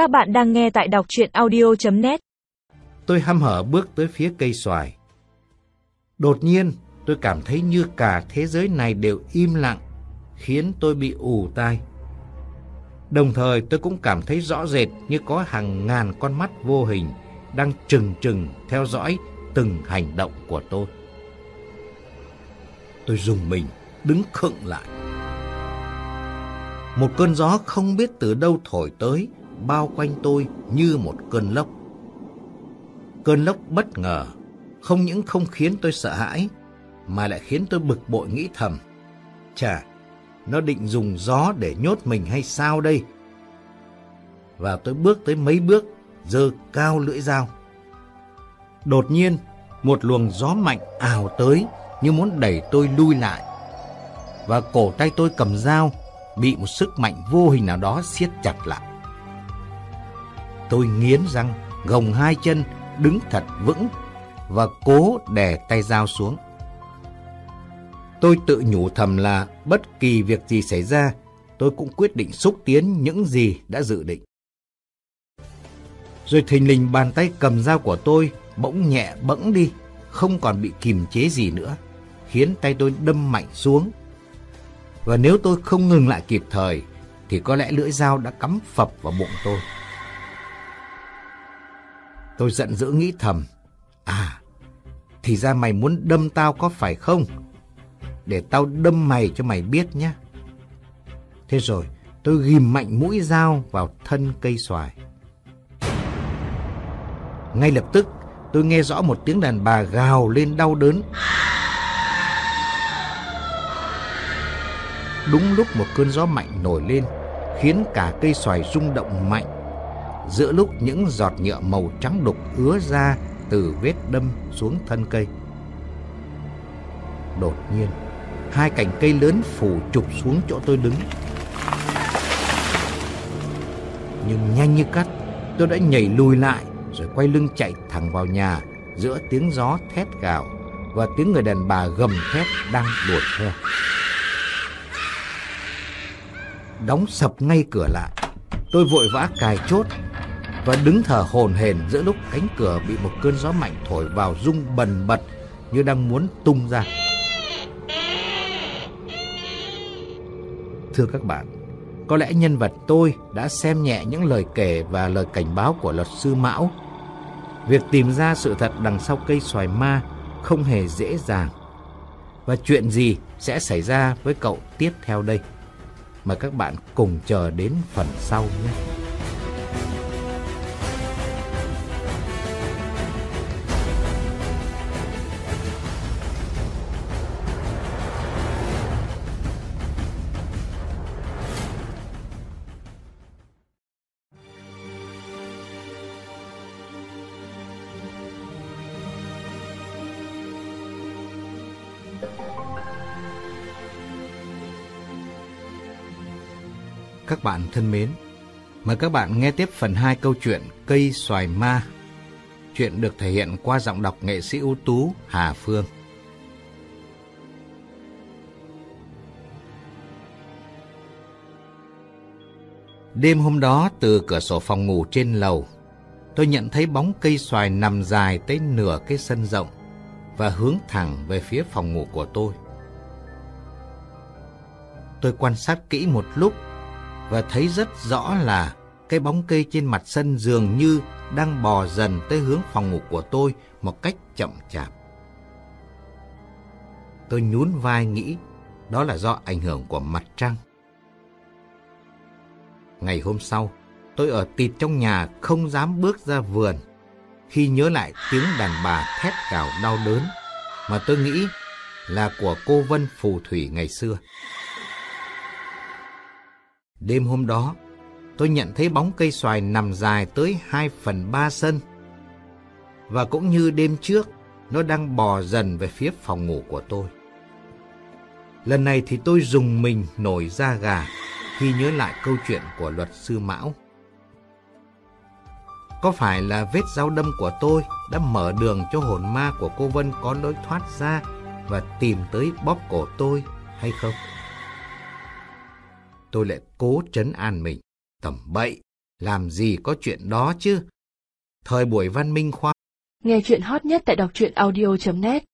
Các bạn đang nghe tại đọc chuyện audio.net Tôi hăm hở bước tới phía cây xoài. Đột nhiên, tôi cảm thấy như cả thế giới này đều im lặng, khiến tôi bị ù tai. Đồng thời tôi cũng cảm thấy rõ rệt như có hàng ngàn con mắt vô hình đang trừng trừng theo dõi từng hành động của tôi. Tôi dùng mình, đứng khựng lại. Một cơn gió không biết từ đâu thổi tới, bao quanh tôi như một cơn lốc. Cơn lốc bất ngờ, không những không khiến tôi sợ hãi, mà lại khiến tôi bực bội nghĩ thầm. Chà, nó định dùng gió để nhốt mình hay sao đây? Và tôi bước tới mấy bước, giơ cao lưỡi dao. Đột nhiên, một luồng gió mạnh ào tới như muốn đẩy tôi lui lại. Và cổ tay tôi cầm dao bị một sức mạnh vô hình nào đó siết chặt lại. Tôi nghiến răng, gồng hai chân, đứng thật vững và cố đè tay dao xuống. Tôi tự nhủ thầm là bất kỳ việc gì xảy ra, tôi cũng quyết định xúc tiến những gì đã dự định. Rồi thình lình bàn tay cầm dao của tôi bỗng nhẹ bẫng đi, không còn bị kìm chế gì nữa, khiến tay tôi đâm mạnh xuống. Và nếu tôi không ngừng lại kịp thời, thì có lẽ lưỡi dao đã cắm phập vào bụng tôi. Tôi giận dữ nghĩ thầm, à, thì ra mày muốn đâm tao có phải không? Để tao đâm mày cho mày biết nhé. Thế rồi, tôi ghim mạnh mũi dao vào thân cây xoài. Ngay lập tức, tôi nghe rõ một tiếng đàn bà gào lên đau đớn. Đúng lúc một cơn gió mạnh nổi lên, khiến cả cây xoài rung động mạnh. Giữa lúc những giọt nhựa màu trắng đục ứa ra từ vết đâm xuống thân cây. Đột nhiên, hai cành cây lớn phủ chụp xuống chỗ tôi đứng. Nhưng nhanh như cắt, tôi đã nhảy lùi lại rồi quay lưng chạy thẳng vào nhà giữa tiếng gió thét gào và tiếng người đàn bà gầm thét đang đuổi theo. Đóng sập ngay cửa lại, tôi vội vã cài chốt và đứng thở hồn hển giữa lúc cánh cửa bị một cơn gió mạnh thổi vào rung bần bật như đang muốn tung ra. Thưa các bạn, có lẽ nhân vật tôi đã xem nhẹ những lời kể và lời cảnh báo của luật sư Mão. Việc tìm ra sự thật đằng sau cây xoài ma không hề dễ dàng. Và chuyện gì sẽ xảy ra với cậu tiếp theo đây? Mời các bạn cùng chờ đến phần sau nhé. Các bạn thân mến, mời các bạn nghe tiếp phần 2 câu chuyện Cây xoài ma. Chuyện được thể hiện qua giọng đọc nghệ sĩ ưu tú Hà Phương. Đêm hôm đó từ cửa sổ phòng ngủ trên lầu, tôi nhận thấy bóng cây xoài nằm dài tới nửa cái sân rộng và hướng thẳng về phía phòng ngủ của tôi. Tôi quan sát kỹ một lúc và thấy rất rõ là cái bóng cây trên mặt sân dường như đang bò dần tới hướng phòng ngủ của tôi một cách chậm chạp. Tôi nhún vai nghĩ đó là do ảnh hưởng của mặt trăng. Ngày hôm sau, tôi ở tịt trong nhà không dám bước ra vườn khi nhớ lại tiếng đàn bà thét gào đau đớn mà tôi nghĩ là của cô Vân Phù Thủy ngày xưa. Đêm hôm đó, tôi nhận thấy bóng cây xoài nằm dài tới 2 phần 3 sân. Và cũng như đêm trước, nó đang bò dần về phía phòng ngủ của tôi. Lần này thì tôi dùng mình nổi da gà khi nhớ lại câu chuyện của luật sư Mão. Có phải là vết dao đâm của tôi đã mở đường cho hồn ma của cô Vân có lối thoát ra và tìm tới bóp cổ tôi hay không? tôi lại cố trấn an mình. Tầm bậy, Làm gì có chuyện đó chứ? Thời buổi văn minh khoa Nghe chuyện hot nhất tại đọc truyện audio.net